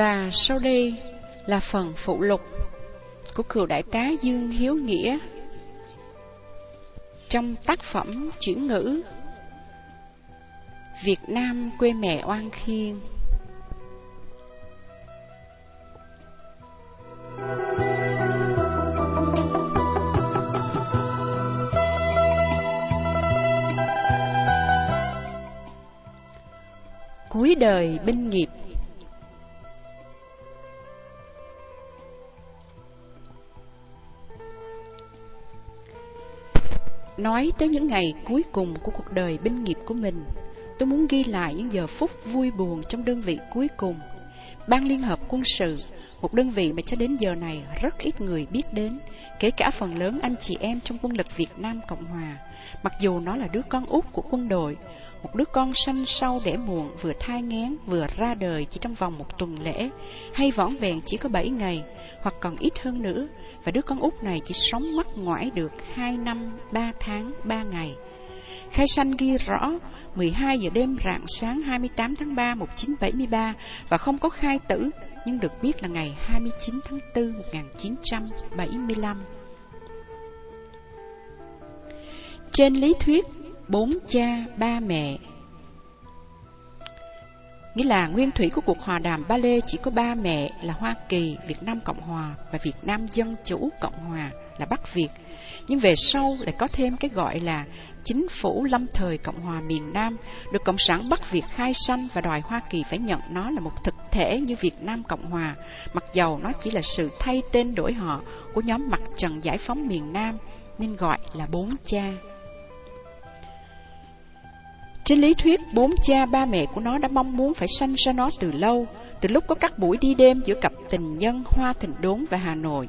Và sau đây là phần phụ lục của cựu đại tá Dương Hiếu Nghĩa trong tác phẩm chuyển ngữ, Việt Nam quê mẹ oan khiên. Cuối đời binh nghiệp Nói tới những ngày cuối cùng của cuộc đời binh nghiệp của mình, tôi muốn ghi lại những giờ phút vui buồn trong đơn vị cuối cùng. Ban Liên Hợp Quân sự, một đơn vị mà cho đến giờ này rất ít người biết đến, kể cả phần lớn anh chị em trong quân lực Việt Nam Cộng Hòa. Mặc dù nó là đứa con út của quân đội, một đứa con sanh sau đẻ muộn vừa thai ngén vừa ra đời chỉ trong vòng một tuần lễ, hay võn vẹn chỉ có bảy ngày, hoặc còn ít hơn nữa, và đứa con út này chỉ sống mắc ngoải được 2 năm, 3 tháng, 3 ngày. Khai sanh ghi rõ 12 giờ đêm rạng sáng 28 tháng 3 1973 và không có khai tử, nhưng được biết là ngày 29 tháng 4 1975. Trên lý thuyết, bốn cha, ba mẹ Nghĩa là nguyên thủy của cuộc hòa đàm Ba Lê chỉ có ba mẹ là Hoa Kỳ, Việt Nam Cộng Hòa và Việt Nam Dân Chủ Cộng Hòa là Bắc Việt. Nhưng về sau lại có thêm cái gọi là chính phủ lâm thời Cộng Hòa miền Nam, được Cộng sản Bắc Việt khai sanh và đòi Hoa Kỳ phải nhận nó là một thực thể như Việt Nam Cộng Hòa, mặc dầu nó chỉ là sự thay tên đổi họ của nhóm mặt trận giải phóng miền Nam, nên gọi là bốn cha. Trên lý thuyết, bốn cha ba mẹ của nó đã mong muốn phải sanh ra nó từ lâu, từ lúc có các buổi đi đêm giữa cặp tình nhân Hoa Thịnh Đốn và Hà Nội.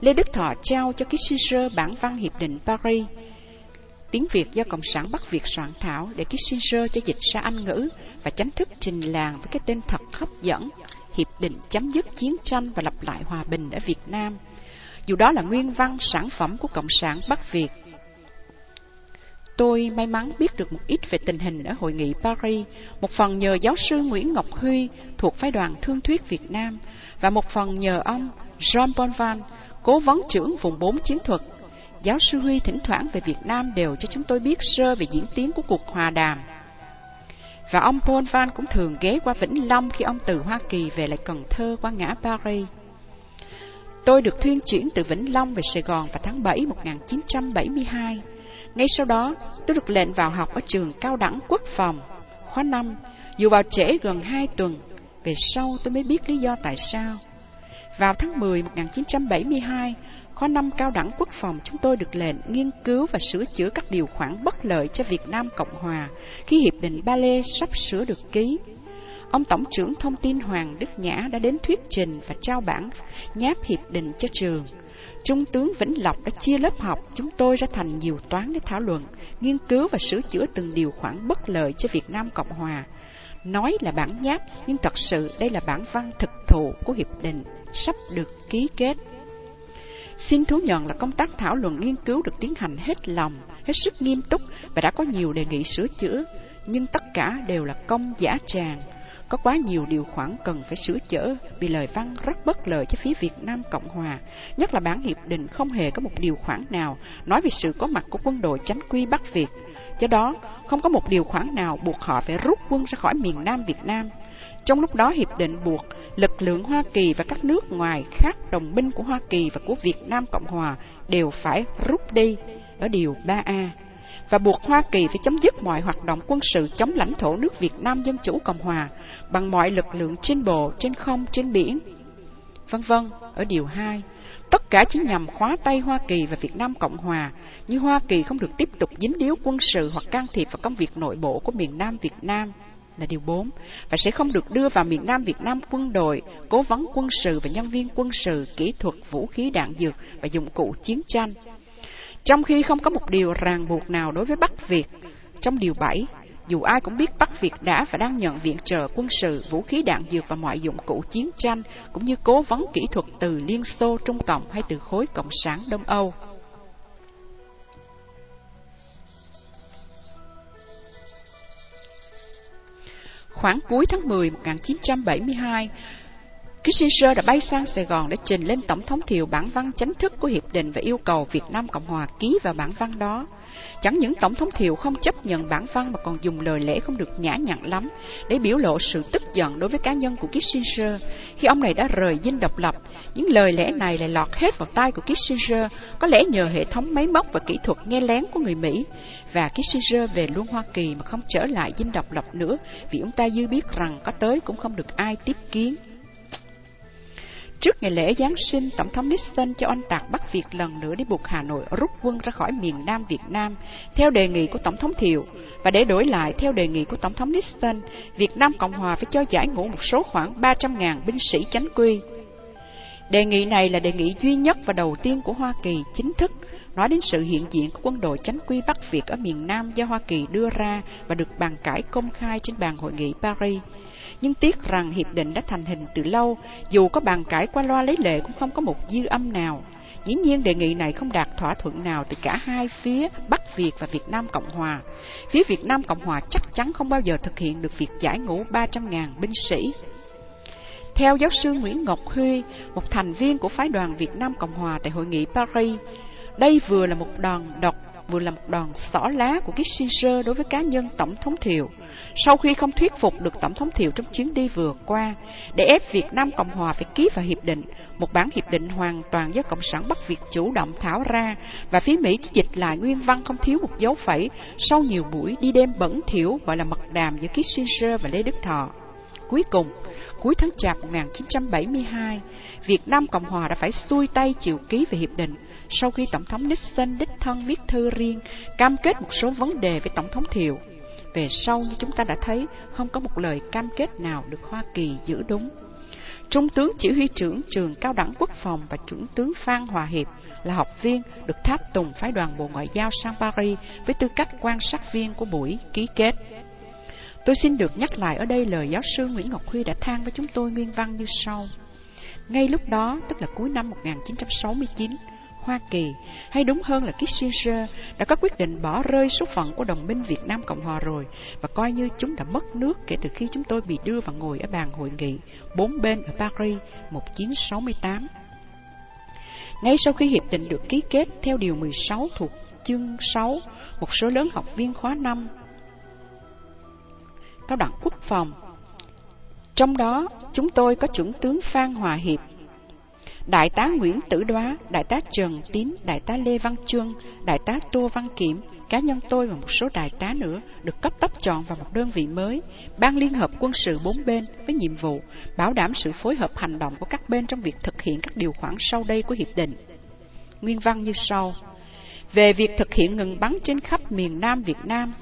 Lê Đức Thọ trao cho Kissinger bản văn Hiệp định Paris. Tiếng Việt do Cộng sản Bắc Việt soạn thảo để Kissinger cho dịch ra Anh ngữ và chính thức trình làng với cái tên thật hấp dẫn, Hiệp định chấm dứt chiến tranh và lập lại hòa bình ở Việt Nam. Dù đó là nguyên văn sản phẩm của Cộng sản Bắc Việt, Tôi may mắn biết được một ít về tình hình ở hội nghị Paris, một phần nhờ giáo sư Nguyễn Ngọc Huy thuộc phái đoàn Thương thuyết Việt Nam và một phần nhờ ông Jean Bonvan, cố vấn trưởng vùng 4 chiến thuật. Giáo sư Huy thỉnh thoảng về Việt Nam đều cho chúng tôi biết sơ về diễn tiến của cuộc hòa đàm. Và ông Bonvan cũng thường ghé qua Vĩnh Long khi ông từ Hoa Kỳ về lại Cần Thơ qua ngã Paris. Tôi được thuyên chuyển từ Vĩnh Long về Sài Gòn vào tháng 7 1972. Ngay sau đó, tôi được lệnh vào học ở trường cao đẳng quốc phòng, khóa 5, dù vào trễ gần 2 tuần. Về sau tôi mới biết lý do tại sao. Vào tháng 10 1972, khóa 5 cao đẳng quốc phòng chúng tôi được lệnh nghiên cứu và sửa chữa các điều khoản bất lợi cho Việt Nam Cộng Hòa khi Hiệp định Ba Lê sắp sửa được ký. Ông Tổng trưởng Thông tin Hoàng Đức Nhã đã đến thuyết trình và trao bản nháp hiệp định cho trường. Trung tướng Vĩnh Lộc đã chia lớp học chúng tôi ra thành nhiều toán để thảo luận, nghiên cứu và sửa chữa từng điều khoản bất lợi cho Việt Nam Cộng Hòa. Nói là bản nháp, nhưng thật sự đây là bản văn thực thụ của hiệp định sắp được ký kết. Xin thú nhận là công tác thảo luận nghiên cứu được tiến hành hết lòng, hết sức nghiêm túc và đã có nhiều đề nghị sửa chữa, nhưng tất cả đều là công giả tràng, có quá nhiều điều khoản cần phải sửa chữa vì lời văn rất bất lợi cho phía Việt Nam Cộng Hòa. Nhất là bản hiệp định không hề có một điều khoản nào nói về sự có mặt của quân đội chánh quy Bắc Việt. Do đó, không có một điều khoản nào buộc họ phải rút quân ra khỏi miền Nam Việt Nam. Trong lúc đó, hiệp định buộc lực lượng Hoa Kỳ và các nước ngoài khác đồng minh của Hoa Kỳ và của Việt Nam Cộng Hòa đều phải rút đi ở điều 3A và buộc Hoa Kỳ phải chấm dứt mọi hoạt động quân sự chống lãnh thổ nước Việt Nam Dân Chủ Cộng Hòa bằng mọi lực lượng trên bộ, trên không, trên biển, vân vân ở điều 2. Tất cả chỉ nhằm khóa tay Hoa Kỳ và Việt Nam Cộng Hòa, như Hoa Kỳ không được tiếp tục dính líu quân sự hoặc can thiệp vào công việc nội bộ của miền Nam Việt Nam là điều 4, và sẽ không được đưa vào miền Nam Việt Nam quân đội, cố vấn quân sự và nhân viên quân sự, kỹ thuật, vũ khí đạn dược và dụng cụ chiến tranh trong khi không có một điều ràng buộc nào đối với Bắc Việt, trong điều 7, dù ai cũng biết Bắc Việt đã và đang nhận viện trợ quân sự, vũ khí đạn dược và mọi dụng cụ chiến tranh, cũng như cố vấn kỹ thuật từ Liên Xô, Trung Cộng hay từ khối Cộng sản Đông Âu. Khoảng cuối tháng 10 1972, Kissinger đã bay sang Sài Gòn để trình lên Tổng thống Thiệu bản văn chính thức của hiệp định và yêu cầu Việt Nam Cộng Hòa ký vào bản văn đó. Chẳng những Tổng thống Thiệu không chấp nhận bản văn mà còn dùng lời lẽ không được nhã nhặn lắm để biểu lộ sự tức giận đối với cá nhân của Kissinger khi ông này đã rời dinh độc lập. Những lời lẽ này lại lọt hết vào tai của Kissinger, có lẽ nhờ hệ thống máy móc và kỹ thuật nghe lén của người Mỹ. Và Kissinger về luôn Hoa Kỳ mà không trở lại dinh độc lập nữa vì ông ta dư biết rằng có tới cũng không được ai tiếp kiến. Trước ngày lễ Giáng sinh, Tổng thống Nixon cho anh tạc Bắc Việt lần nữa để buộc Hà Nội rút quân ra khỏi miền Nam Việt Nam, theo đề nghị của Tổng thống Thiệu. Và để đổi lại, theo đề nghị của Tổng thống Nixon, Việt Nam Cộng Hòa phải cho giải ngũ một số khoảng 300.000 binh sĩ chánh quy. Đề nghị này là đề nghị duy nhất và đầu tiên của Hoa Kỳ chính thức nói đến sự hiện diện của quân đội chánh quy Bắc Việt ở miền Nam do Hoa Kỳ đưa ra và được bàn cãi công khai trên bàn hội nghị Paris nhưng tiếc rằng hiệp định đã thành hình từ lâu, dù có bàn cãi qua loa lấy lệ cũng không có một dư âm nào. Dĩ nhiên đề nghị này không đạt thỏa thuận nào từ cả hai phía Bắc Việt và Việt Nam Cộng Hòa. Phía Việt Nam Cộng Hòa chắc chắn không bao giờ thực hiện được việc giải ngũ 300.000 binh sĩ. Theo giáo sư Nguyễn Ngọc Huy, một thành viên của phái đoàn Việt Nam Cộng Hòa tại hội nghị Paris, đây vừa là một đòn độc vừa là một đòn xỏ lá của Kissinger đối với cá nhân Tổng thống Thiệu. Sau khi không thuyết phục được Tổng thống Thiệu trong chuyến đi vừa qua, để ép Việt Nam Cộng Hòa phải ký vào hiệp định, một bản hiệp định hoàn toàn do Cộng sản Bắc Việt chủ động tháo ra, và phía Mỹ chỉ dịch lại nguyên văn không thiếu một dấu phẩy sau nhiều buổi đi đêm bẩn thiểu gọi là mật đàm giữa Kissinger và Lê Đức Thọ. Cuối cùng, cuối tháng Chạp 1972, Việt Nam Cộng Hòa đã phải xuôi tay chịu ký về hiệp định sau khi Tổng thống Nixon đích thân viết thư riêng cam kết một số vấn đề với Tổng thống Thiệu. Về sau như chúng ta đã thấy, không có một lời cam kết nào được Hoa Kỳ giữ đúng. Trung tướng chỉ huy trưởng trường cao đẳng quốc phòng và trưởng tướng Phan Hòa Hiệp là học viên được tháp tùng phái đoàn Bộ Ngoại giao sang Paris với tư cách quan sát viên của buổi ký kết. Tôi xin được nhắc lại ở đây lời giáo sư Nguyễn Ngọc Huy đã than với chúng tôi nguyên văn như sau. Ngay lúc đó, tức là cuối năm 1969, Hoa Kỳ, hay đúng hơn là Kissinger, đã có quyết định bỏ rơi số phận của đồng minh Việt Nam Cộng Hòa rồi và coi như chúng đã mất nước kể từ khi chúng tôi bị đưa vào ngồi ở bàn hội nghị bốn bên ở Paris 1968. Ngay sau khi hiệp định được ký kết theo Điều 16 thuộc chương 6, một số lớn học viên khóa 5 cao đẳng quốc phòng. Trong đó, chúng tôi có chuẩn tướng Phan Hòa Hiệp, Đại tá Nguyễn Tử Đoá, Đại tá Trần Tín, Đại tá Lê Văn Trương, Đại tá Tô Văn Kiểm, cá nhân tôi và một số đại tá nữa được cấp tốc chọn vào một đơn vị mới, Ban Liên hợp quân sự bốn bên với nhiệm vụ bảo đảm sự phối hợp hành động của các bên trong việc thực hiện các điều khoản sau đây của hiệp định. Nguyên văn như sau. Về việc thực hiện ngừng bắn trên khắp miền Nam Việt Nam,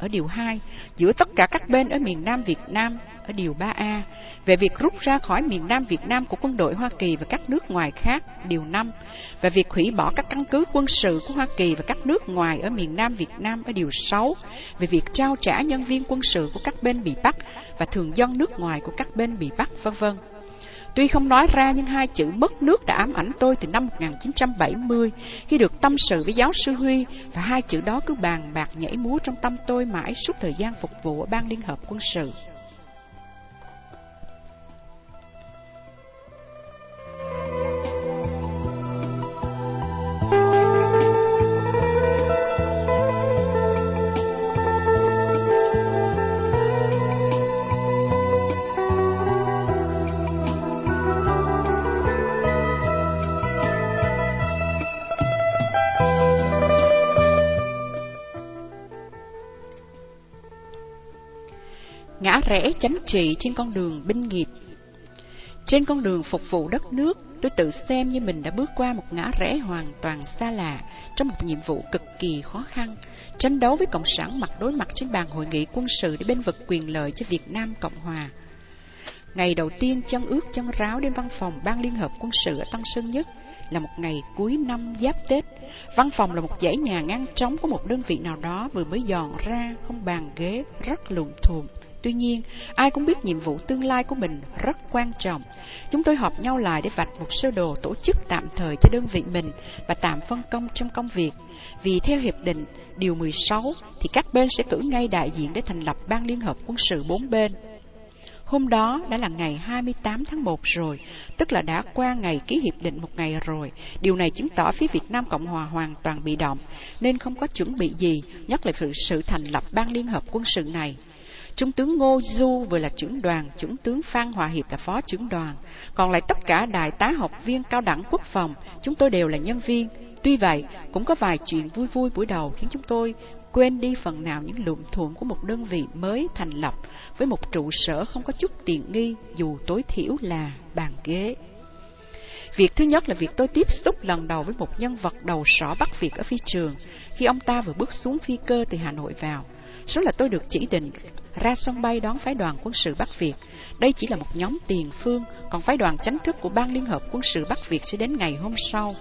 ở điều 2, giữa tất cả các bên ở miền Nam Việt Nam ở điều 3A về việc rút ra khỏi miền Nam Việt Nam của quân đội Hoa Kỳ và các nước ngoài khác, điều 5, và việc hủy bỏ các căn cứ quân sự của Hoa Kỳ và các nước ngoài ở miền Nam Việt Nam ở điều 6, về việc trao trả nhân viên quân sự của các bên bị bắt và thường dân nước ngoài của các bên bị bắt, vân vân. Tuy không nói ra nhưng hai chữ mất nước đã ám ảnh tôi từ năm 1970 khi được tâm sự với giáo sư Huy, và hai chữ đó cứ bàn bạc nhảy múa trong tâm tôi mãi suốt thời gian phục vụ ở Ban Liên Hợp Quân sự. Rẽ chánh trị trên con đường binh nghiệp. Trên con đường phục vụ đất nước, tôi tự xem như mình đã bước qua một ngã rẽ hoàn toàn xa lạ trong một nhiệm vụ cực kỳ khó khăn, tranh đấu với Cộng sản mặt đối mặt trên bàn hội nghị quân sự để bên vực quyền lợi cho Việt Nam Cộng Hòa. Ngày đầu tiên chân ướt chân ráo đến văn phòng Ban Liên Hợp Quân sự ở Tân Sơn Nhất là một ngày cuối năm giáp Tết. Văn phòng là một dãy nhà ngăn trống của một đơn vị nào đó vừa mới dọn ra, không bàn ghế, rất lùm thùm. Tuy nhiên, ai cũng biết nhiệm vụ tương lai của mình rất quan trọng. Chúng tôi họp nhau lại để vạch một sơ đồ tổ chức tạm thời cho đơn vị mình và tạm phân công trong công việc. Vì theo hiệp định, điều 16 thì các bên sẽ cử ngay đại diện để thành lập ban liên hợp quân sự bốn bên. Hôm đó đã là ngày 28 tháng 1 rồi, tức là đã qua ngày ký hiệp định một ngày rồi. Điều này chứng tỏ phía Việt Nam Cộng Hòa hoàn toàn bị động, nên không có chuẩn bị gì, nhất là sự thành lập ban liên hợp quân sự này. Trung tướng Ngô Du vừa là trưởng đoàn, trưởng tướng Phan Hòa Hiệp là phó trưởng đoàn. Còn lại tất cả đại tá học viên cao đẳng quốc phòng, chúng tôi đều là nhân viên. Tuy vậy, cũng có vài chuyện vui vui buổi đầu khiến chúng tôi quên đi phần nào những lụm thuộm của một đơn vị mới thành lập với một trụ sở không có chút tiện nghi dù tối thiểu là bàn ghế. Việc thứ nhất là việc tôi tiếp xúc lần đầu với một nhân vật đầu sỏ Bắc Việt ở phi trường khi ông ta vừa bước xuống phi cơ từ Hà Nội vào. Số là tôi được chỉ định ra sân bay đón phái đoàn quân sự Bắc Việt. Đây chỉ là một nhóm tiền phương, còn phái đoàn chính thức của Ban Liên Hợp Quân sự Bắc Việt sẽ đến ngày hôm sau.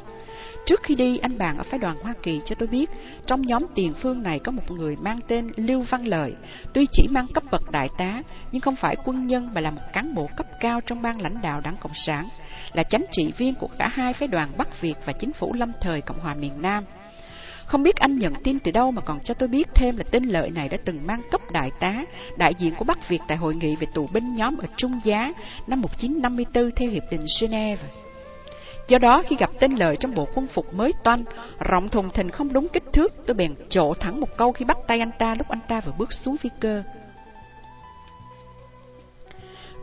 Trước khi đi, anh bạn ở phái đoàn Hoa Kỳ cho tôi biết, trong nhóm tiền phương này có một người mang tên Lưu Văn Lợi, tuy chỉ mang cấp bậc đại tá, nhưng không phải quân nhân mà là một cán bộ cấp cao trong ban lãnh đạo đảng Cộng sản, là chánh trị viên của cả hai phái đoàn Bắc Việt và chính phủ lâm thời Cộng hòa miền Nam. Không biết anh nhận tin từ đâu mà còn cho tôi biết thêm là tên lợi này đã từng mang cấp đại tá, đại diện của Bắc Việt tại hội nghị về tù binh nhóm ở Trung Giá năm 1954 theo Hiệp định Geneva. Do đó khi gặp tên lợi trong bộ quân phục mới toanh, rộng thùng thình không đúng kích thước, tôi bèn trộ thẳng một câu khi bắt tay anh ta lúc anh ta vừa bước xuống phi cơ.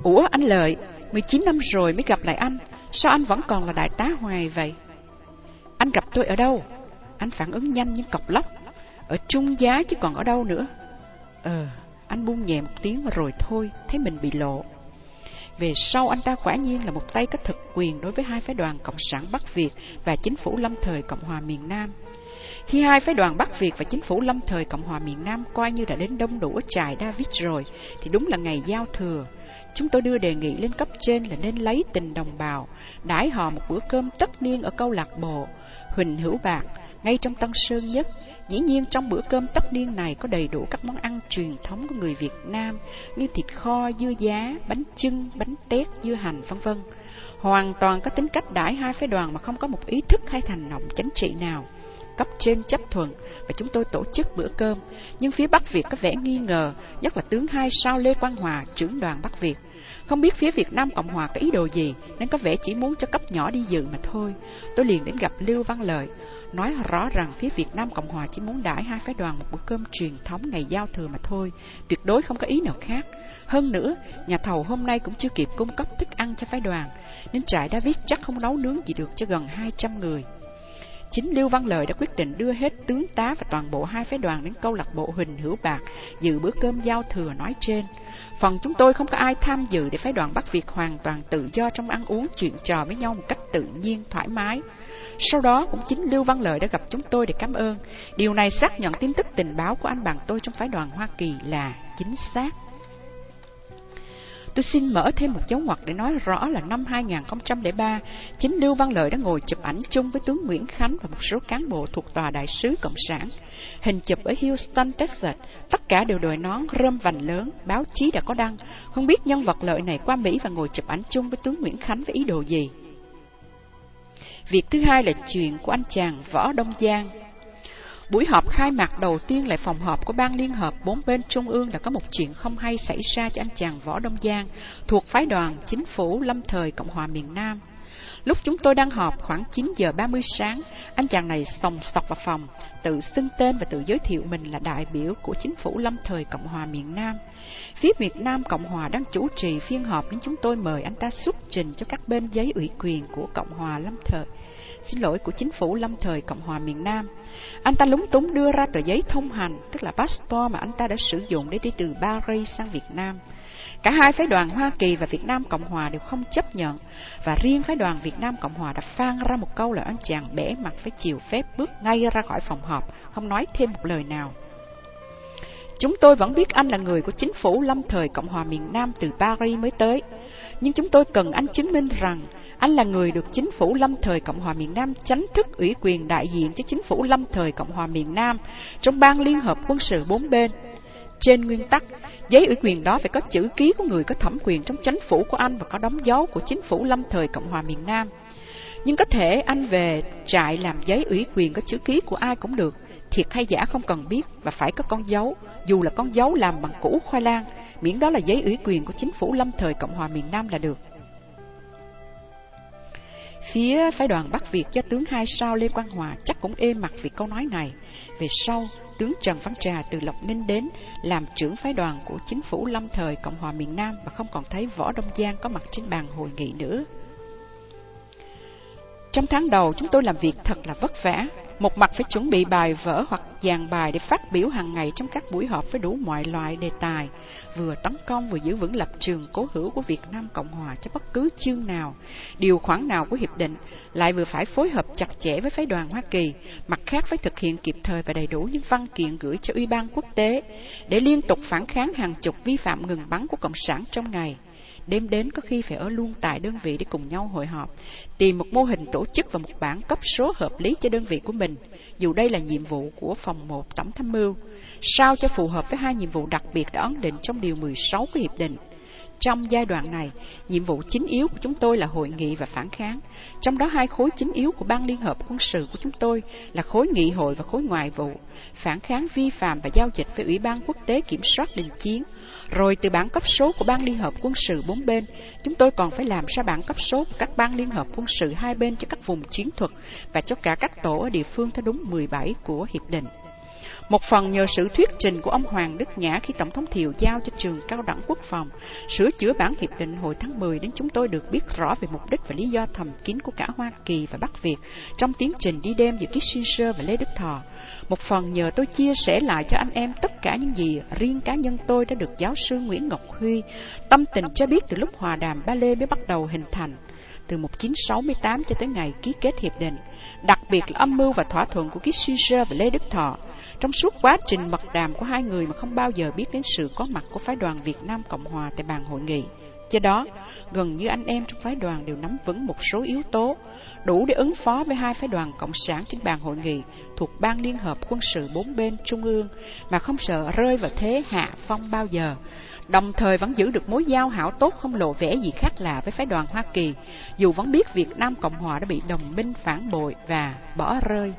Ủa anh Lợi, 19 năm rồi mới gặp lại anh, sao anh vẫn còn là đại tá hoài vậy? Anh gặp tôi ở đâu? Anh phản ứng nhanh như cọc lóc. Ở trung giá chứ còn ở đâu nữa. Ờ, anh buông nhẹ một tiếng rồi thôi, thấy mình bị lộ. Về sau anh ta quả nhiên là một tay có thực quyền đối với hai phái đoàn Cộng sản Bắc Việt và chính phủ lâm thời Cộng hòa miền Nam. Khi hai phái đoàn Bắc Việt và chính phủ lâm thời Cộng hòa miền Nam coi như đã đến đông đủ ở trại David rồi, thì đúng là ngày giao thừa. Chúng tôi đưa đề nghị lên cấp trên là nên lấy tình đồng bào, đãi họ một bữa cơm tất niên ở câu lạc bộ, Huỳnh Hữu Bạc, ngay trong Tân Sơn Nhất. Dĩ nhiên trong bữa cơm tất niên này có đầy đủ các món ăn truyền thống của người Việt Nam như thịt kho, dưa giá, bánh chưng, bánh tét, dưa hành, vân vân. Hoàn toàn có tính cách đãi hai phái đoàn mà không có một ý thức hay thành động chính trị nào. Cấp trên chấp thuận và chúng tôi tổ chức bữa cơm, nhưng phía Bắc Việt có vẻ nghi ngờ, nhất là tướng hai sao Lê Quang Hòa, trưởng đoàn Bắc Việt. Không biết phía Việt Nam Cộng Hòa có ý đồ gì, nên có vẻ chỉ muốn cho cấp nhỏ đi dự mà thôi. Tôi liền đến gặp Lưu Văn Lợi, nói rõ rằng phía Việt Nam Cộng Hòa chỉ muốn đãi hai phái đoàn một bữa cơm truyền thống ngày giao thừa mà thôi, tuyệt đối không có ý nào khác. Hơn nữa, nhà thầu hôm nay cũng chưa kịp cung cấp thức ăn cho phái đoàn, nên trại David chắc không nấu nướng gì được cho gần 200 người. Chính Lưu Văn Lợi đã quyết định đưa hết tướng tá và toàn bộ hai phái đoàn đến câu lạc bộ Huỳnh Hữu Bạc dự bữa cơm giao thừa nói trên. Phần chúng tôi không có ai tham dự để phái đoàn Bắc Việt hoàn toàn tự do trong ăn uống chuyện trò với nhau một cách tự nhiên, thoải mái. Sau đó cũng chính Lưu Văn Lợi đã gặp chúng tôi để cảm ơn. Điều này xác nhận tin tức tình báo của anh bạn tôi trong phái đoàn Hoa Kỳ là chính xác. Tôi xin mở thêm một dấu ngoặc để nói rõ là năm 2003, chính Lưu Văn Lợi đã ngồi chụp ảnh chung với tướng Nguyễn Khánh và một số cán bộ thuộc tòa đại sứ Cộng sản. Hình chụp ở Houston, Texas, tất cả đều đội nón rơm vành lớn, báo chí đã có đăng. Không biết nhân vật Lợi này qua Mỹ và ngồi chụp ảnh chung với tướng Nguyễn Khánh với ý đồ gì. Việc thứ hai là chuyện của anh chàng Võ Đông Giang. Buổi họp khai mạc đầu tiên lại phòng họp của Ban Liên Hợp bốn bên Trung ương đã có một chuyện không hay xảy ra cho anh chàng Võ Đông Giang, thuộc phái đoàn chính phủ lâm thời Cộng hòa miền Nam. Lúc chúng tôi đang họp khoảng 9 giờ 30 sáng, anh chàng này sòng sọc vào phòng, tự xưng tên và tự giới thiệu mình là đại biểu của chính phủ lâm thời Cộng hòa miền Nam. Phía Việt Nam Cộng hòa đang chủ trì phiên họp nên chúng tôi mời anh ta xuất trình cho các bên giấy ủy quyền của Cộng hòa lâm thời xin lỗi của chính phủ lâm thời Cộng hòa miền Nam. Anh ta lúng túng đưa ra tờ giấy thông hành, tức là passport mà anh ta đã sử dụng để đi từ Paris sang Việt Nam. Cả hai phái đoàn Hoa Kỳ và Việt Nam Cộng Hòa đều không chấp nhận, và riêng phái đoàn Việt Nam Cộng Hòa đã phan ra một câu là anh chàng bẻ mặt với chiều phép bước ngay ra khỏi phòng họp, không nói thêm một lời nào. Chúng tôi vẫn biết anh là người của chính phủ lâm thời Cộng hòa miền Nam từ Paris mới tới, nhưng chúng tôi cần anh chứng minh rằng anh là người được chính phủ lâm thời Cộng hòa miền Nam chánh thức ủy quyền đại diện cho chính phủ lâm thời Cộng hòa miền Nam trong ban liên hợp quân sự bốn bên. Trên nguyên tắc, giấy ủy quyền đó phải có chữ ký của người có thẩm quyền trong chính phủ của anh và có đóng dấu của chính phủ lâm thời Cộng hòa miền Nam. Nhưng có thể anh về trại làm giấy ủy quyền có chữ ký của ai cũng được, thiệt hay giả không cần biết và phải có con dấu, dù là con dấu làm bằng củ khoai lang, miễn đó là giấy ủy quyền của chính phủ lâm thời Cộng hòa miền Nam là được. Phía phái đoàn Bắc Việt cho tướng hai sao Lê Quang Hòa chắc cũng êm mặt vì câu nói này. Về sau, tướng Trần Văn Trà từ Lộc Ninh đến làm trưởng phái đoàn của chính phủ lâm thời Cộng hòa miền Nam và không còn thấy Võ Đông Giang có mặt trên bàn hội nghị nữa. Trong tháng đầu, chúng tôi làm việc thật là vất vả. Một mặt phải chuẩn bị bài vở hoặc dàn bài để phát biểu hàng ngày trong các buổi họp với đủ mọi loại đề tài, vừa tấn công vừa giữ vững lập trường cố hữu của Việt Nam Cộng Hòa cho bất cứ chương nào, điều khoản nào của hiệp định, lại vừa phải phối hợp chặt chẽ với phái đoàn Hoa Kỳ, mặt khác phải thực hiện kịp thời và đầy đủ những văn kiện gửi cho Ủy ban quốc tế để liên tục phản kháng hàng chục vi phạm ngừng bắn của Cộng sản trong ngày đêm đến có khi phải ở luôn tại đơn vị để cùng nhau hội họp, tìm một mô hình tổ chức và một bản cấp số hợp lý cho đơn vị của mình, dù đây là nhiệm vụ của phòng 1 tổng tham mưu, sao cho phù hợp với hai nhiệm vụ đặc biệt đã ấn định trong điều 16 của hiệp định. Trong giai đoạn này, nhiệm vụ chính yếu của chúng tôi là hội nghị và phản kháng. Trong đó hai khối chính yếu của Ban Liên Hợp Quân sự của chúng tôi là khối nghị hội và khối ngoại vụ, phản kháng vi phạm và giao dịch với Ủy ban Quốc tế Kiểm soát Đình Chiến, rồi từ bản cấp số của Ban Liên Hợp Quân sự bốn bên, chúng tôi còn phải làm ra bản cấp số của các Ban Liên Hợp Quân sự hai bên cho các vùng chiến thuật và cho cả các tổ ở địa phương theo đúng 17 của Hiệp định. Một phần nhờ sự thuyết trình của ông Hoàng Đức Nhã khi Tổng thống Thiệu giao cho trường cao đẳng quốc phòng sửa chữa bản hiệp định hồi tháng 10 đến chúng tôi được biết rõ về mục đích và lý do thầm kín của cả Hoa Kỳ và Bắc Việt trong tiến trình đi đêm giữa Kissinger và Lê Đức Thọ. Một phần nhờ tôi chia sẻ lại cho anh em tất cả những gì riêng cá nhân tôi đã được giáo sư Nguyễn Ngọc Huy tâm tình cho biết từ lúc hòa đàm Ba Lê mới bắt đầu hình thành, từ 1968 cho tới ngày ký kết hiệp định, đặc biệt là âm mưu và thỏa thuận của Kissinger và Lê Đức Thọ. Trong suốt quá trình mật đàm của hai người mà không bao giờ biết đến sự có mặt của phái đoàn Việt Nam Cộng Hòa tại bàn hội nghị. Do đó, gần như anh em trong phái đoàn đều nắm vững một số yếu tố đủ để ứng phó với hai phái đoàn cộng sản trên bàn hội nghị thuộc Ban Liên Hợp Quân sự bốn bên Trung ương mà không sợ rơi vào thế hạ phong bao giờ, đồng thời vẫn giữ được mối giao hảo tốt không lộ vẻ gì khác lạ với phái đoàn Hoa Kỳ, dù vẫn biết Việt Nam Cộng Hòa đã bị đồng minh phản bội và bỏ rơi.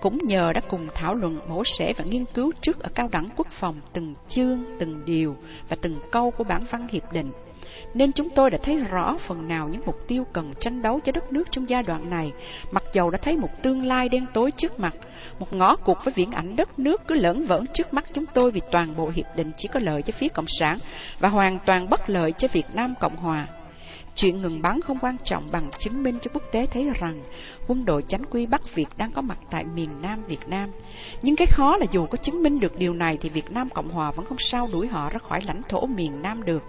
Cũng nhờ đã cùng thảo luận mổ sẻ và nghiên cứu trước ở cao đẳng quốc phòng từng chương, từng điều và từng câu của bản văn hiệp định nên chúng tôi đã thấy rõ phần nào những mục tiêu cần tranh đấu cho đất nước trong giai đoạn này, mặc dầu đã thấy một tương lai đen tối trước mặt, một ngõ cụt với viễn ảnh đất nước cứ lẫn vỡn trước mắt chúng tôi vì toàn bộ hiệp định chỉ có lợi cho phía Cộng sản và hoàn toàn bất lợi cho Việt Nam Cộng Hòa. Chuyện ngừng bắn không quan trọng bằng chứng minh cho quốc tế thấy rằng quân đội chánh quy Bắc Việt đang có mặt tại miền Nam Việt Nam. Nhưng cái khó là dù có chứng minh được điều này thì Việt Nam Cộng Hòa vẫn không sao đuổi họ ra khỏi lãnh thổ miền Nam được.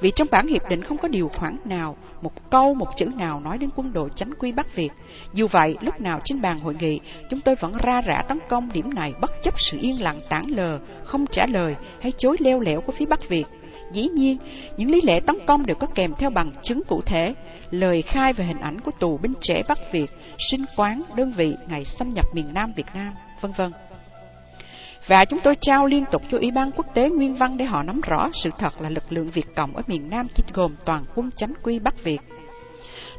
Vì trong bản hiệp định không có điều khoản nào, một câu, một chữ nào nói đến quân đội chánh quy Bắc Việt. Dù vậy, lúc nào trên bàn hội nghị, chúng tôi vẫn ra rã tấn công điểm này bất chấp sự yên lặng tản lờ, không trả lời hay chối leo lẻo của phía Bắc Việt. Dĩ nhiên, những lý lẽ tấn công đều có kèm theo bằng chứng cụ thể, lời khai về hình ảnh của tù binh trẻ Bắc Việt, sinh quán, đơn vị ngày xâm nhập miền Nam Việt Nam, vân vân. Và chúng tôi trao liên tục cho Ủy ban quốc tế Nguyên văn để họ nắm rõ sự thật là lực lượng Việt Cộng ở miền Nam chỉ gồm toàn quân chánh quy Bắc Việt.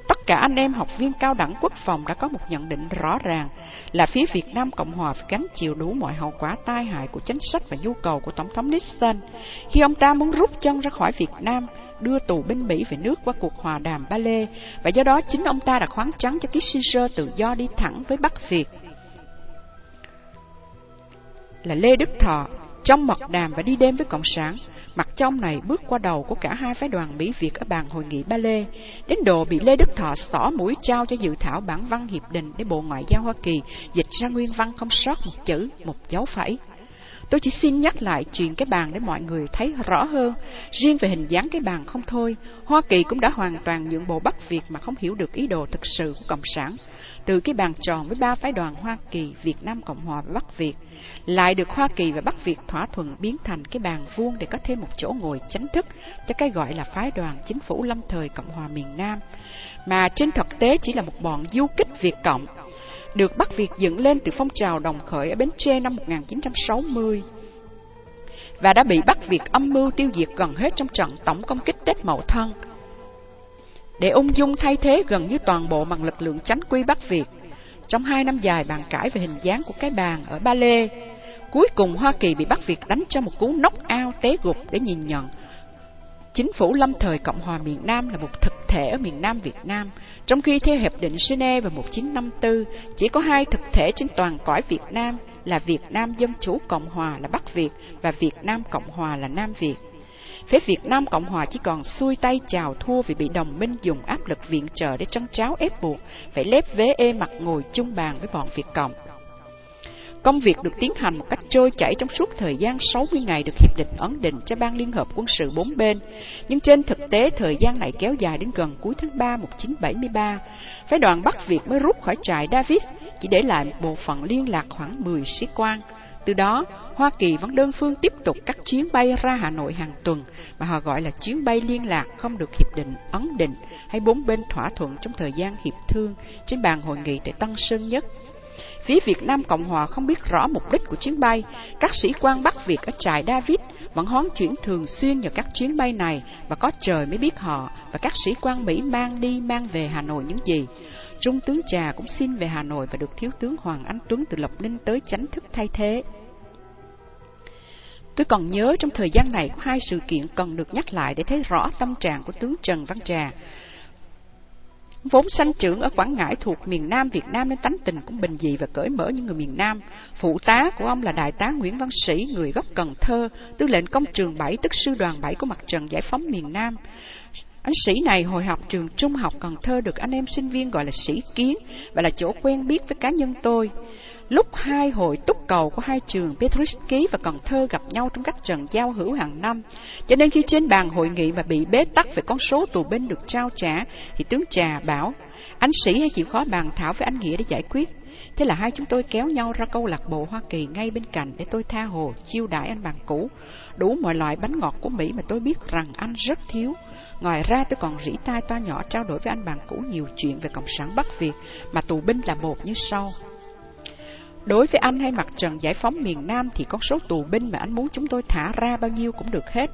Tất cả anh em học viên cao đẳng quốc phòng đã có một nhận định rõ ràng là phía Việt Nam Cộng Hòa phải gánh chịu đủ mọi hậu quả tai hại của chính sách và nhu cầu của Tổng thống Nixon khi ông ta muốn rút chân ra khỏi Việt Nam, đưa tù binh Mỹ về nước qua cuộc hòa đàm Ba Lê, và do đó chính ông ta đã khoáng trắng cho Kissinger tự do đi thẳng với Bắc Việt. Là Lê Đức Thọ, trong mật đàm và đi đêm với Cộng sản, Mặt trong này bước qua đầu của cả hai phái đoàn Mỹ Việt ở bàn hội nghị Ba Lê, đến độ bị Lê Đức Thọ xỏ mũi trao cho dự thảo bản văn hiệp định để Bộ Ngoại giao Hoa Kỳ dịch ra nguyên văn không sót một chữ, một dấu phẩy. Tôi chỉ xin nhắc lại chuyện cái bàn để mọi người thấy rõ hơn. Riêng về hình dáng cái bàn không thôi, Hoa Kỳ cũng đã hoàn toàn nhượng bộ Bắc Việt mà không hiểu được ý đồ thực sự của Cộng sản. Từ cái bàn tròn với ba phái đoàn Hoa Kỳ, Việt Nam Cộng Hòa và Bắc Việt, lại được Hoa Kỳ và Bắc Việt thỏa thuận biến thành cái bàn vuông để có thêm một chỗ ngồi chánh thức cho cái gọi là phái đoàn chính phủ lâm thời Cộng hòa miền Nam, mà trên thực tế chỉ là một bọn du kích Việt Cộng, được Bắc Việt dựng lên từ phong trào đồng khởi ở Bến Tre năm 1960 và đã bị Bắc Việt âm mưu tiêu diệt gần hết trong trận tổng công kích Tết Mậu Thân. Để ung dung thay thế gần như toàn bộ bằng lực lượng chánh quy Bắc Việt, trong hai năm dài bàn cãi về hình dáng của cái bàn ở Ba Lê, Cuối cùng Hoa Kỳ bị Bắc Việt đánh cho một cú nóc ao té gục để nhìn nhận. Chính phủ lâm thời Cộng hòa miền Nam là một thực thể ở miền Nam Việt Nam, trong khi theo Hiệp định Geneva vào 1954, chỉ có hai thực thể trên toàn cõi Việt Nam là Việt Nam Dân Chủ Cộng Hòa là Bắc Việt và Việt Nam Cộng Hòa là Nam Việt. Phía Việt Nam Cộng Hòa chỉ còn xuôi tay chào thua vì bị đồng minh dùng áp lực viện trợ để trăng tráo ép buộc, phải lép vế ê mặt ngồi chung bàn với bọn Việt Cộng. Công việc được tiến hành một cách trôi chảy trong suốt thời gian 60 ngày được Hiệp định ấn định cho Ban Liên Hợp quân sự bốn bên. Nhưng trên thực tế, thời gian này kéo dài đến gần cuối tháng 3 1973. Phái đoàn Bắc Việt mới rút khỏi trại Davis, chỉ để lại một bộ phận liên lạc khoảng 10 sĩ quan. Từ đó, Hoa Kỳ vẫn đơn phương tiếp tục các chuyến bay ra Hà Nội hàng tuần, mà họ gọi là chuyến bay liên lạc không được hiệp định, ấn định hay bốn bên thỏa thuận trong thời gian hiệp thương trên bàn hội nghị tại Tân Sơn Nhất. Phía Việt Nam Cộng Hòa không biết rõ mục đích của chuyến bay. Các sĩ quan Bắc Việt ở trại David vẫn hoán chuyển thường xuyên vào các chuyến bay này và có trời mới biết họ và các sĩ quan Mỹ mang đi, mang về Hà Nội những gì. Trung tướng Trà cũng xin về Hà Nội và được Thiếu tướng Hoàng Anh Tuấn từ Lộc Ninh tới chánh thức thay thế. Tôi còn nhớ trong thời gian này có hai sự kiện cần được nhắc lại để thấy rõ tâm trạng của tướng Trần Văn Trà. Vốn sanh trưởng ở Quảng Ngãi thuộc miền Nam Việt Nam nên tánh tình cũng bình dị và cởi mở như người miền Nam. Phụ tá của ông là Đại tá Nguyễn Văn Sĩ, người gốc Cần Thơ, tư lệnh công trường 7 tức sư đoàn 7 của mặt trận giải phóng miền Nam. Anh sĩ này hồi học trường trung học Cần Thơ được anh em sinh viên gọi là sĩ kiến và là chỗ quen biết với cá nhân tôi. Lúc hai hội túc cầu của hai trường Petrus ký và Cần Thơ gặp nhau trong các trận giao hữu hàng năm, cho nên khi trên bàn hội nghị mà bị bế tắc về con số tù binh được trao trả, thì tướng Trà bảo, anh sĩ hay chịu khó bàn thảo với anh Nghĩa để giải quyết. Thế là hai chúng tôi kéo nhau ra câu lạc bộ Hoa Kỳ ngay bên cạnh để tôi tha hồ chiêu đãi anh bạn cũ. Đủ mọi loại bánh ngọt của Mỹ mà tôi biết rằng anh rất thiếu. Ngoài ra tôi còn rỉ tai to nhỏ trao đổi với anh bạn cũ nhiều chuyện về Cộng sản Bắc Việt mà tù binh là một như sau. Đối với anh hay mặt trận giải phóng miền Nam thì con số tù binh mà anh muốn chúng tôi thả ra bao nhiêu cũng được hết.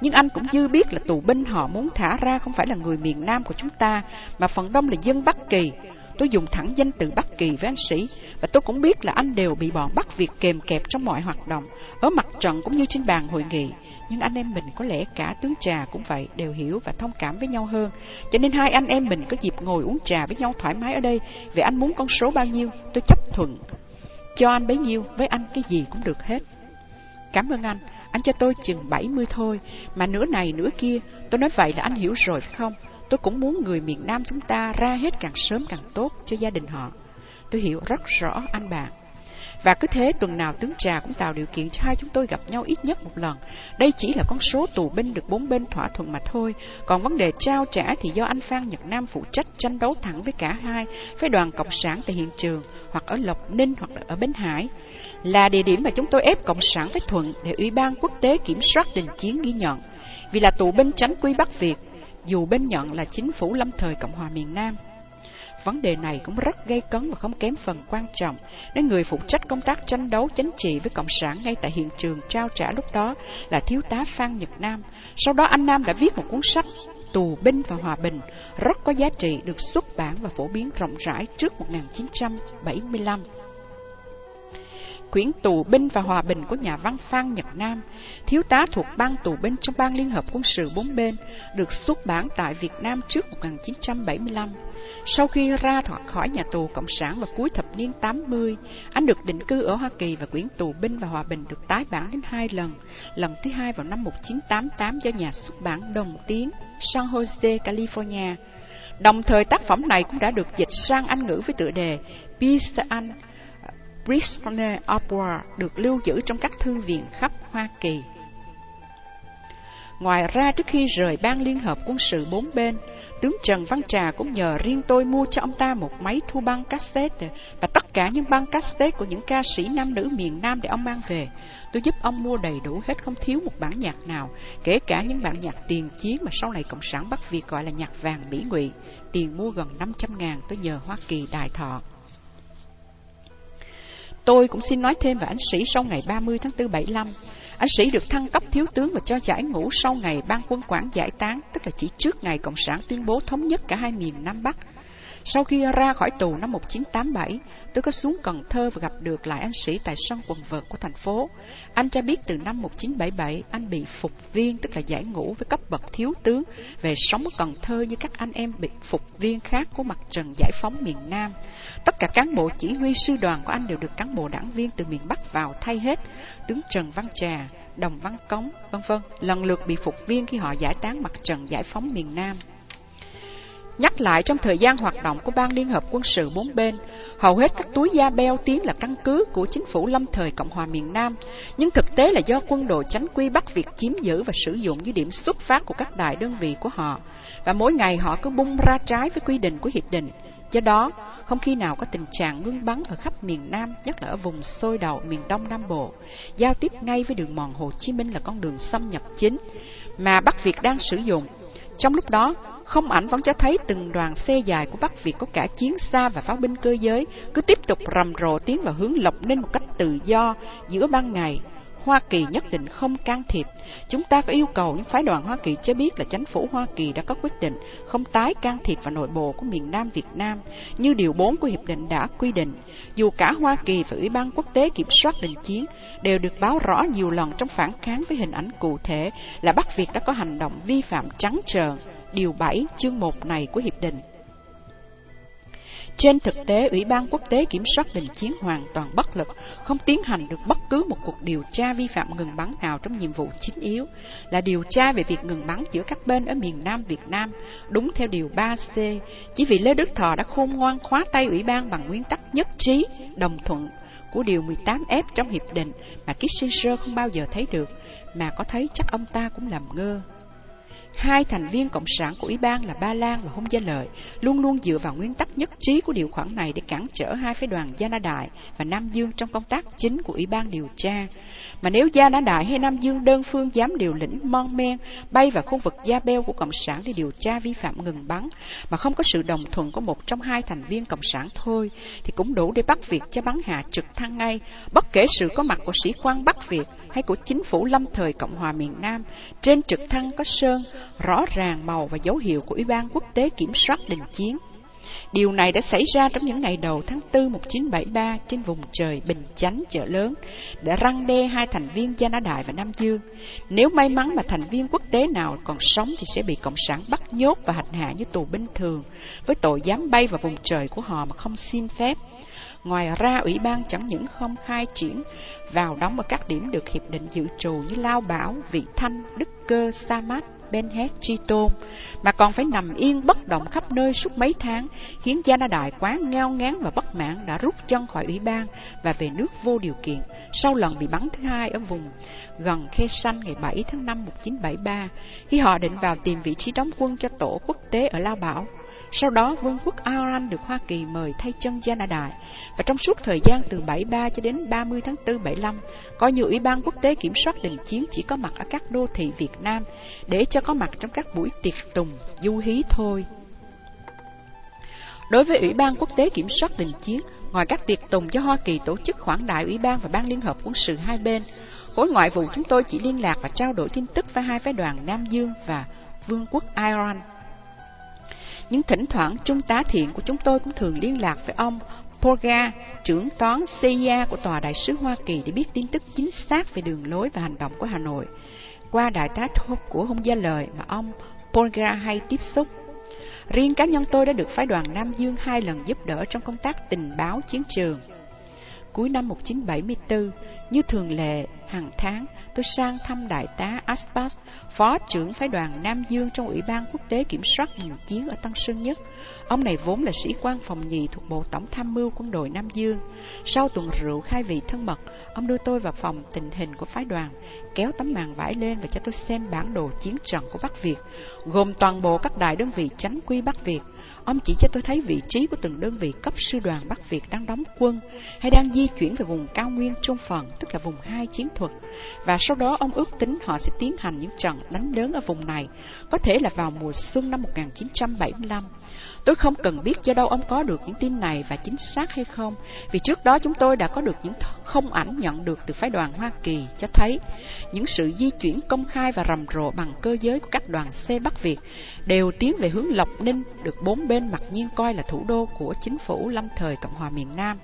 Nhưng anh cũng dư biết là tù binh họ muốn thả ra không phải là người miền Nam của chúng ta, mà phần đông là dân Bắc Kỳ. Tôi dùng thẳng danh từ Bắc Kỳ với anh Sĩ, và tôi cũng biết là anh đều bị bọn Bắc Việt kèm kẹp trong mọi hoạt động, ở mặt trận cũng như trên bàn hội nghị. Nhưng anh em mình có lẽ cả tướng trà cũng vậy, đều hiểu và thông cảm với nhau hơn. Cho nên hai anh em mình có dịp ngồi uống trà với nhau thoải mái ở đây. Vì anh muốn con số bao nhiêu, tôi chấp thuận cho anh bấy nhiêu, với anh cái gì cũng được hết. Cảm ơn anh, anh cho tôi chừng 70 thôi, mà nửa này nửa kia, tôi nói vậy là anh hiểu rồi phải không? Tôi cũng muốn người miền Nam chúng ta ra hết càng sớm càng tốt cho gia đình họ. Tôi hiểu rất rõ anh bạn. Và cứ thế tuần nào tướng trà cũng tạo điều kiện cho hai chúng tôi gặp nhau ít nhất một lần. Đây chỉ là con số tù binh được bốn bên thỏa thuận mà thôi. Còn vấn đề trao trả thì do anh Phan Nhật Nam phụ trách tranh đấu thẳng với cả hai, với đoàn Cộng sản tại hiện trường, hoặc ở Lộc Ninh hoặc là ở Bến Hải. Là địa điểm mà chúng tôi ép Cộng sản với thuận để Ủy ban quốc tế kiểm soát đình chiến ghi nhận. Vì là tù binh tránh quy Bắc Việt, dù bên nhận là chính phủ lâm thời Cộng hòa miền Nam. Vấn đề này cũng rất gây cấn và không kém phần quan trọng nên người phụ trách công tác tranh đấu chính trị với Cộng sản ngay tại hiện trường trao trả lúc đó là thiếu tá Phan Nhật Nam. Sau đó anh Nam đã viết một cuốn sách, Tù binh và Hòa bình, rất có giá trị, được xuất bản và phổ biến rộng rãi trước 1975 quyển tù binh và hòa bình của nhà văn Phan Nhật Nam, thiếu tá thuộc ban tù binh trong ban liên hợp quân sự bốn bên, được xuất bản tại Việt Nam trước 1975. Sau khi ra thoát khỏi nhà tù Cộng sản vào cuối thập niên 80, anh được định cư ở Hoa Kỳ và quyển tù binh và hòa bình được tái bản đến hai lần. Lần thứ hai vào năm 1988 do nhà xuất bản Đồng Tiến, San Jose, California. Đồng thời tác phẩm này cũng đã được dịch sang Anh ngữ với tựa đề Peace and Prisoner of War được lưu giữ trong các thư viện khắp Hoa Kỳ. Ngoài ra, trước khi rời ban liên hợp quân sự bốn bên, tướng Trần Văn Trà cũng nhờ riêng tôi mua cho ông ta một máy thu băng cassette và tất cả những băng cassette của những ca sĩ nam nữ miền Nam để ông mang về. Tôi giúp ông mua đầy đủ hết không thiếu một bản nhạc nào, kể cả những bản nhạc tiền chiến mà sau này Cộng sản Bắc Việt gọi là nhạc vàng Mỹ Ngụy. Tiền mua gần 500 ngàn tôi nhờ Hoa Kỳ đài thọ. Tôi cũng xin nói thêm về anh sĩ sau ngày 30 tháng 4 75. Anh sĩ được thăng cấp thiếu tướng và cho giải ngũ sau ngày ban quân quản giải tán, tức là chỉ trước ngày Cộng sản tuyên bố thống nhất cả hai miền Nam Bắc. Sau khi ra khỏi tù năm 1987, tôi có xuống Cần Thơ và gặp được lại anh sĩ tại sân quần vợt của thành phố. Anh cho biết từ năm 1977, anh bị phục viên, tức là giải ngũ với cấp bậc thiếu tướng, về sống ở Cần Thơ như các anh em bị phục viên khác của mặt trận giải phóng miền Nam. Tất cả cán bộ chỉ huy sư đoàn của anh đều được cán bộ đảng viên từ miền Bắc vào thay hết. Tướng Trần Văn Trà, Đồng Văn Cống, vân vân lần lượt bị phục viên khi họ giải tán mặt trận giải phóng miền Nam. Nhắc lại trong thời gian hoạt động của Ban Liên Hợp Quân sự bốn bên, hầu hết các túi da beo tiếng là căn cứ của chính phủ lâm thời Cộng hòa miền Nam, nhưng thực tế là do quân đội chánh quy bắt việc chiếm giữ và sử dụng như điểm xuất phát của các đại đơn vị của họ, và mỗi ngày họ cứ bung ra trái với quy định của hiệp định. Do đó, không khi nào có tình trạng ngưng bắn ở khắp miền Nam, nhất là ở vùng sôi đầu miền Đông Nam Bộ, giao tiếp ngay với đường mòn Hồ Chí Minh là con đường xâm nhập chính mà Bắc Việt đang sử dụng. Trong lúc đó, không ảnh vẫn cho thấy từng đoàn xe dài của Bắc Việt có cả chiến xa và pháo binh cơ giới cứ tiếp tục rầm rộ tiến vào hướng Lộc Ninh một cách tự do giữa ban ngày. Hoa Kỳ nhất định không can thiệp. Chúng ta có yêu cầu những phái đoàn Hoa Kỳ cho biết là chính phủ Hoa Kỳ đã có quyết định không tái can thiệp vào nội bộ của miền Nam Việt Nam như điều 4 của Hiệp định đã quy định. Dù cả Hoa Kỳ và Ủy ban Quốc tế Kiểm soát Đình Chiến đều được báo rõ nhiều lần trong phản kháng với hình ảnh cụ thể là Bắc Việt đã có hành động vi phạm trắng trợn điều 7 chương 1 này của Hiệp định. Trên thực tế, Ủy ban Quốc tế Kiểm soát đình chiến hoàn toàn bất lực, không tiến hành được bất cứ một cuộc điều tra vi phạm ngừng bắn nào trong nhiệm vụ chính yếu, là điều tra về việc ngừng bắn giữa các bên ở miền Nam Việt Nam, đúng theo điều 3C, chỉ vì Lê Đức Thọ đã khôn ngoan khóa tay Ủy ban bằng nguyên tắc nhất trí, đồng thuận của điều 18F trong Hiệp định mà Kissinger không bao giờ thấy được, mà có thấy chắc ông ta cũng làm ngơ. Hai thành viên cộng sản của Ủy ban là Ba Lan và Hung Gia Lợi luôn luôn dựa vào nguyên tắc nhất trí của điều khoản này để cản trở hai phái đoàn Gia Na Đại và Nam Dương trong công tác chính của Ủy ban điều tra. Mà nếu Gia nã Đại hay Nam Dương đơn phương dám điều lĩnh Mon Men bay vào khu vực Gia Beo của Cộng sản để điều tra vi phạm ngừng bắn mà không có sự đồng thuận của một trong hai thành viên Cộng sản thôi thì cũng đủ để bắt việc cho bắn hạ trực thăng ngay, bất kể sự có mặt của sĩ quan Bắc Việt hay của chính phủ lâm thời Cộng hòa miền Nam. Trên trực thăng có sơn, rõ ràng màu và dấu hiệu của Ủy ban Quốc tế Kiểm soát đình chiến. Điều này đã xảy ra trong những ngày đầu tháng 4 1973 trên vùng trời Bình Chánh chợ lớn, đã răng đe hai thành viên Gia Na Đại và Nam Dương. Nếu may mắn mà thành viên quốc tế nào còn sống thì sẽ bị Cộng sản bắt nhốt và hành hạ như tù bình thường, với tội dám bay vào vùng trời của họ mà không xin phép. Ngoài ra, Ủy ban chẳng những không khai triển vào đóng ở các điểm được hiệp định dự trù như Lao Bảo, Vị Thanh, Đức Cơ, Sa Mát, Ben Het, Chi Tôn, mà còn phải nằm yên bất động khắp nơi suốt mấy tháng, khiến Gia Na Đại quá ngao ngán và bất mãn đã rút chân khỏi ủy ban và về nước vô điều kiện sau lần bị bắn thứ hai ở vùng gần Khe Sanh ngày 7 tháng 5 1973, khi họ định vào tìm vị trí đóng quân cho tổ quốc tế ở Lao Bảo. Sau đó, Vương quốc Iran được Hoa Kỳ mời thay chân Canada, và trong suốt thời gian từ 73 cho đến 30 tháng 4 75, có nhiều ủy ban quốc tế kiểm soát đình chiến chỉ có mặt ở các đô thị Việt Nam để cho có mặt trong các buổi tiệc tùng, du hí thôi. Đối với Ủy ban quốc tế kiểm soát đình chiến, ngoài các tiệc tùng do Hoa Kỳ tổ chức khoản đại Ủy ban và Ban Liên hợp quân sự hai bên, khối ngoại vụ chúng tôi chỉ liên lạc và trao đổi tin tức với hai phái đoàn Nam Dương và Vương quốc Iran. Nhưng thỉnh thoảng trung tá thiện của chúng tôi cũng thường liên lạc với ông Porga, trưởng toán CIA của Tòa Đại sứ Hoa Kỳ để biết tin tức chính xác về đường lối và hành động của Hà Nội qua đại tá thốt của Hung Gia Lời mà ông Porga hay tiếp xúc. Riêng cá nhân tôi đã được phái đoàn Nam Dương hai lần giúp đỡ trong công tác tình báo chiến trường. Cuối năm 1974, như thường lệ, hàng tháng, tôi sang thăm đại tá Aspas, phó trưởng phái đoàn Nam Dương trong Ủy ban Quốc tế Kiểm soát Nhiều chiến ở Tân Sơn Nhất. Ông này vốn là sĩ quan phòng nhì thuộc Bộ Tổng Tham mưu Quân đội Nam Dương. Sau tuần rượu khai vị thân mật, ông đưa tôi vào phòng tình hình của phái đoàn, kéo tấm màn vải lên và cho tôi xem bản đồ chiến trận của Bắc Việt, gồm toàn bộ các đại đơn vị chánh quy Bắc Việt. Ông chỉ cho tôi thấy vị trí của từng đơn vị cấp sư đoàn Bắc Việt đang đóng quân hay đang di chuyển về vùng cao nguyên trung phần, tức là vùng hai chiến thuật. Và sau đó ông ước tính họ sẽ tiến hành những trận đánh lớn ở vùng này, có thể là vào mùa xuân năm 1975. Tôi không cần biết do đâu ông có được những tin này và chính xác hay không, vì trước đó chúng tôi đã có được những không ảnh nhận được từ phái đoàn Hoa Kỳ cho thấy những sự di chuyển công khai và rầm rộ bằng cơ giới của các đoàn xe Bắc Việt đều tiến về hướng Lộc Ninh được bốn bên bên mặc nhiên coi là thủ đô của chính phủ lâm thời Cộng hòa miền Nam.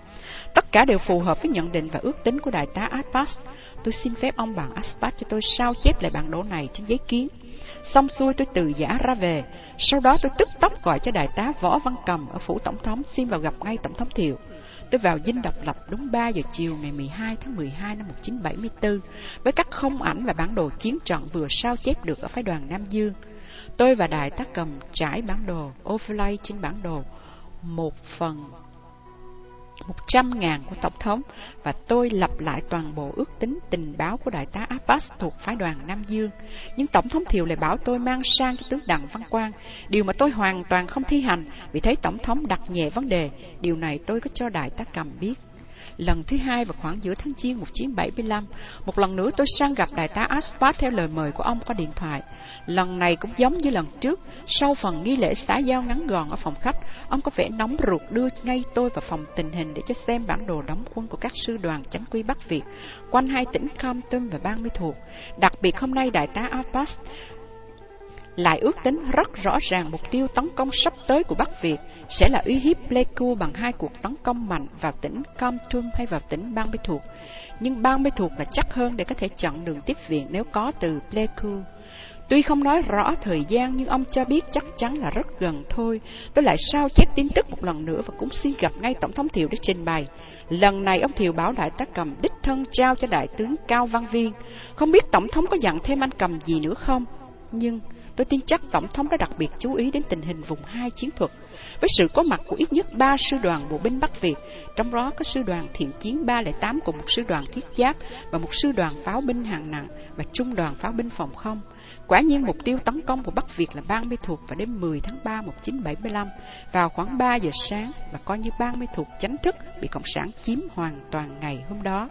Tất cả đều phù hợp với nhận định và ước tính của đại tá Aspas. Tôi xin phép ông bạn Aspas cho tôi sao chép lại bản đồ này trên giấy kiến. Xong xuôi tôi từ giả ra về. Sau đó tôi tức tốc gọi cho đại tá Võ Văn Cầm ở phủ tổng thống xin vào gặp ngay tổng thống Thiệu. Tôi vào dinh độc lập đúng 3 giờ chiều ngày 12 tháng 12 năm 1974 với các không ảnh và bản đồ chiến trận vừa sao chép được ở phái đoàn Nam Dương. Tôi và đại tá cầm trải bản đồ overlay trên bản đồ một phần một trăm ngàn của Tổng thống và tôi lặp lại toàn bộ ước tính tình báo của đại tá Abbas thuộc phái đoàn Nam Dương. Nhưng Tổng thống Thiều lại bảo tôi mang sang cho tướng Đặng Văn Quang, điều mà tôi hoàn toàn không thi hành vì thấy Tổng thống đặt nhẹ vấn đề. Điều này tôi có cho đại tá cầm biết. Lần thứ hai vào khoảng giữa tháng Giêng 1975, một lần nữa tôi sang gặp đại tá Aspat theo lời mời của ông qua điện thoại. Lần này cũng giống như lần trước, sau phần nghi lễ xã giao ngắn gọn ở phòng khách, ông có vẻ nóng ruột đưa ngay tôi vào phòng tình hình để cho xem bản đồ đóng quân của các sư đoàn chánh quy Bắc Việt quanh hai tỉnh Compton và Bang Mi thuộc. Đặc biệt hôm nay đại tá Abbas lại ước tính rất rõ ràng mục tiêu tấn công sắp tới của Bắc Việt sẽ là uy hiếp Pleiku bằng hai cuộc tấn công mạnh vào tỉnh Kamtum hay vào tỉnh Bang Bê Thuộc. Nhưng Bang Bê Thuộc là chắc hơn để có thể chặn đường tiếp viện nếu có từ Pleiku. Tuy không nói rõ thời gian nhưng ông cho biết chắc chắn là rất gần thôi. Tôi lại sao chép tin tức một lần nữa và cũng xin gặp ngay Tổng thống Thiệu để trình bày. Lần này ông Thiệu bảo đại tá cầm đích thân trao cho đại tướng Cao Văn Viên. Không biết Tổng thống có dặn thêm anh cầm gì nữa không? Nhưng tôi tin chắc Tổng thống đã đặc biệt chú ý đến tình hình vùng hai chiến thuật với sự có mặt của ít nhất ba sư đoàn bộ binh Bắc Việt, trong đó có sư đoàn thiện chiến 308 cùng một sư đoàn thiết giáp và một sư đoàn pháo binh hạng nặng và trung đoàn pháo binh phòng không. Quả nhiên mục tiêu tấn công của Bắc Việt là Ban Mê Thuộc vào đêm 10 tháng 3 1975 vào khoảng 3 giờ sáng và coi như Ban Mê Thuộc chánh thức bị Cộng sản chiếm hoàn toàn ngày hôm đó.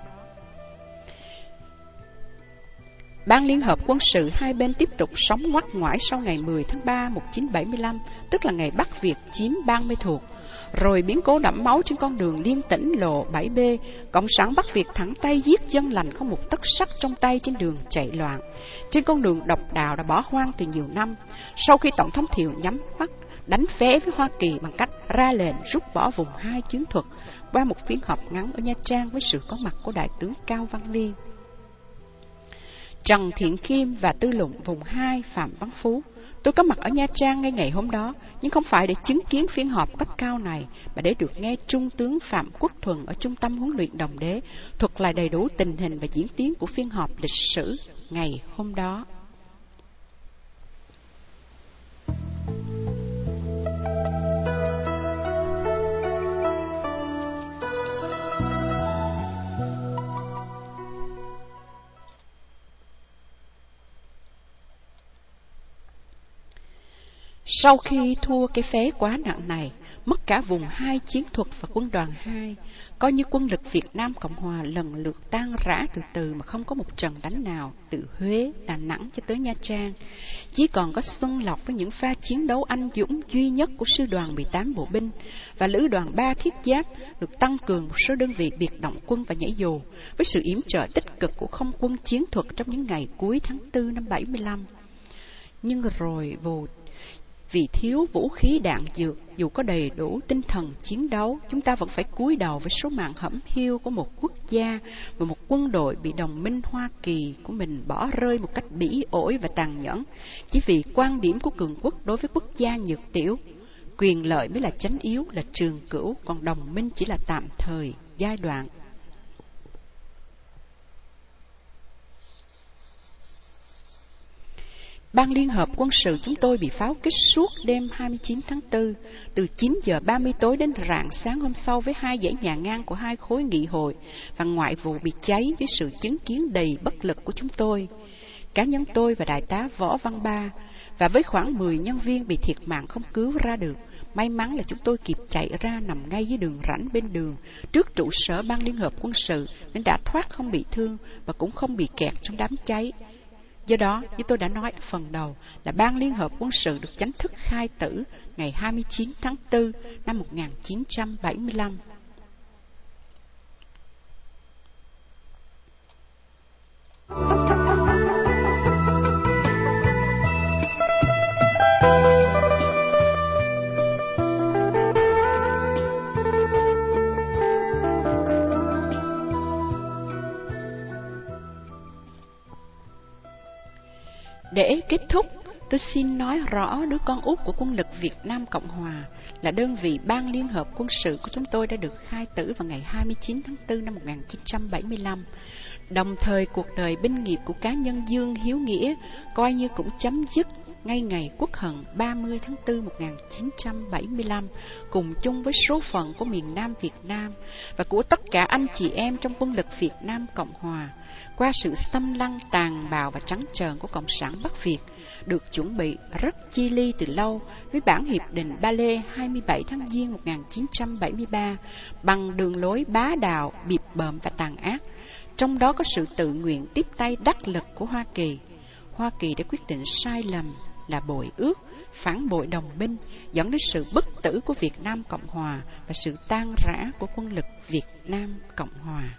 Ban Liên Hợp Quân sự hai bên tiếp tục sống ngoắt ngoải sau ngày 10 tháng 3 1975, tức là ngày Bắc Việt chiếm bang Mê Thuộc. Rồi biến cố đẫm máu trên con đường liên tỉnh lộ 7B, Cộng sản Bắc Việt thẳng tay giết dân lành không một tấc sắt trong tay trên đường chạy loạn. Trên con đường độc đạo đã bỏ hoang từ nhiều năm, sau khi Tổng thống Thiệu nhắm mắt đánh phế với Hoa Kỳ bằng cách ra lệnh rút bỏ vùng hai chiến thuật qua một phiên họp ngắn ở Nha Trang với sự có mặt của Đại tướng Cao Văn Liên. Trần Thiện Kim và tư lụng vùng 2 Phạm Văn Phú. Tôi có mặt ở Nha Trang ngay ngày hôm đó, nhưng không phải để chứng kiến phiên họp cấp cao này, mà để được nghe Trung tướng Phạm Quốc Thuần ở Trung tâm huấn luyện đồng đế thuật lại đầy đủ tình hình và diễn tiến của phiên họp lịch sử ngày hôm đó. Sau khi thua cái phế quá nặng này, mất cả vùng hai chiến thuật và quân đoàn hai, coi như quân lực Việt Nam Cộng Hòa lần lượt tan rã từ từ mà không có một trận đánh nào từ Huế, Đà Nẵng cho tới Nha Trang. Chỉ còn có Xuân Lộc với những pha chiến đấu anh dũng duy nhất của sư đoàn 18 bộ binh và lữ đoàn 3 thiết giáp được tăng cường một số đơn vị biệt động quân và nhảy dù với sự yểm trợ tích cực của không quân chiến thuật trong những ngày cuối tháng 4 năm 75. Nhưng rồi vô vì thiếu vũ khí đạn dược, dù có đầy đủ tinh thần chiến đấu, chúng ta vẫn phải cúi đầu với số mạng hẩm hiu của một quốc gia và một quân đội bị đồng minh Hoa Kỳ của mình bỏ rơi một cách bỉ ổi và tàn nhẫn, chỉ vì quan điểm của cường quốc đối với quốc gia nhược tiểu. Quyền lợi mới là chánh yếu, là trường cửu, còn đồng minh chỉ là tạm thời, giai đoạn Ban Liên Hợp Quân sự chúng tôi bị pháo kích suốt đêm 29 tháng 4, từ 9 giờ 30 tối đến rạng sáng hôm sau với hai dãy nhà ngang của hai khối nghị hội và ngoại vụ bị cháy với sự chứng kiến đầy bất lực của chúng tôi. Cá nhân tôi và đại tá Võ Văn Ba và với khoảng 10 nhân viên bị thiệt mạng không cứu ra được. May mắn là chúng tôi kịp chạy ra nằm ngay dưới đường rãnh bên đường, trước trụ sở ban liên hợp quân sự nên đã thoát không bị thương và cũng không bị kẹt trong đám cháy. Do đó, như tôi đã nói ở phần đầu, là Ban Liên Hợp Quân sự được chính thức khai tử ngày 29 tháng 4 năm 1975. Để kết thúc, tôi xin nói rõ đứa con út của quân lực Việt Nam Cộng Hòa là đơn vị ban liên hợp quân sự của chúng tôi đã được khai tử vào ngày 29 tháng 4 năm 1975. Đồng thời, cuộc đời binh nghiệp của cá nhân Dương Hiếu Nghĩa coi như cũng chấm dứt ngay ngày quốc hận 30 tháng 4 1975 cùng chung với số phận của miền Nam Việt Nam và của tất cả anh chị em trong quân lực Việt Nam Cộng Hòa qua sự xâm lăng tàn bạo và trắng trợn của Cộng sản Bắc Việt được chuẩn bị rất chi ly từ lâu với bản hiệp định Ba Lê 27 tháng Giêng 1973 bằng đường lối bá đạo, bịp bợm và tàn ác. Trong đó có sự tự nguyện tiếp tay đắc lực của Hoa Kỳ. Hoa Kỳ đã quyết định sai lầm là bội ước, phản bội đồng minh, dẫn đến sự bất tử của Việt Nam Cộng Hòa và sự tan rã của quân lực Việt Nam Cộng Hòa.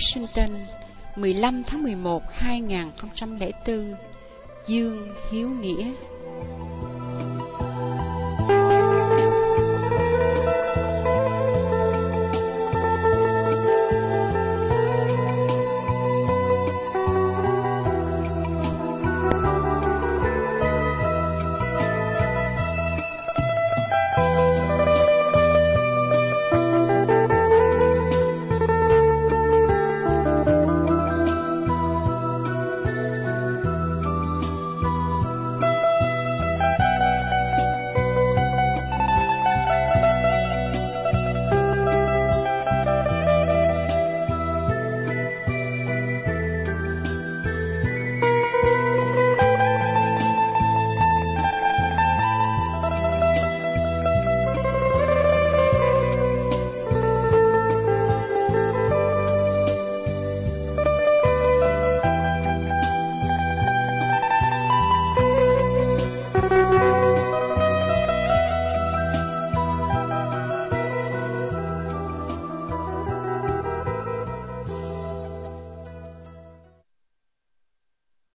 Washington 15 tháng 11 2004 Dương Hiếu Nghĩa.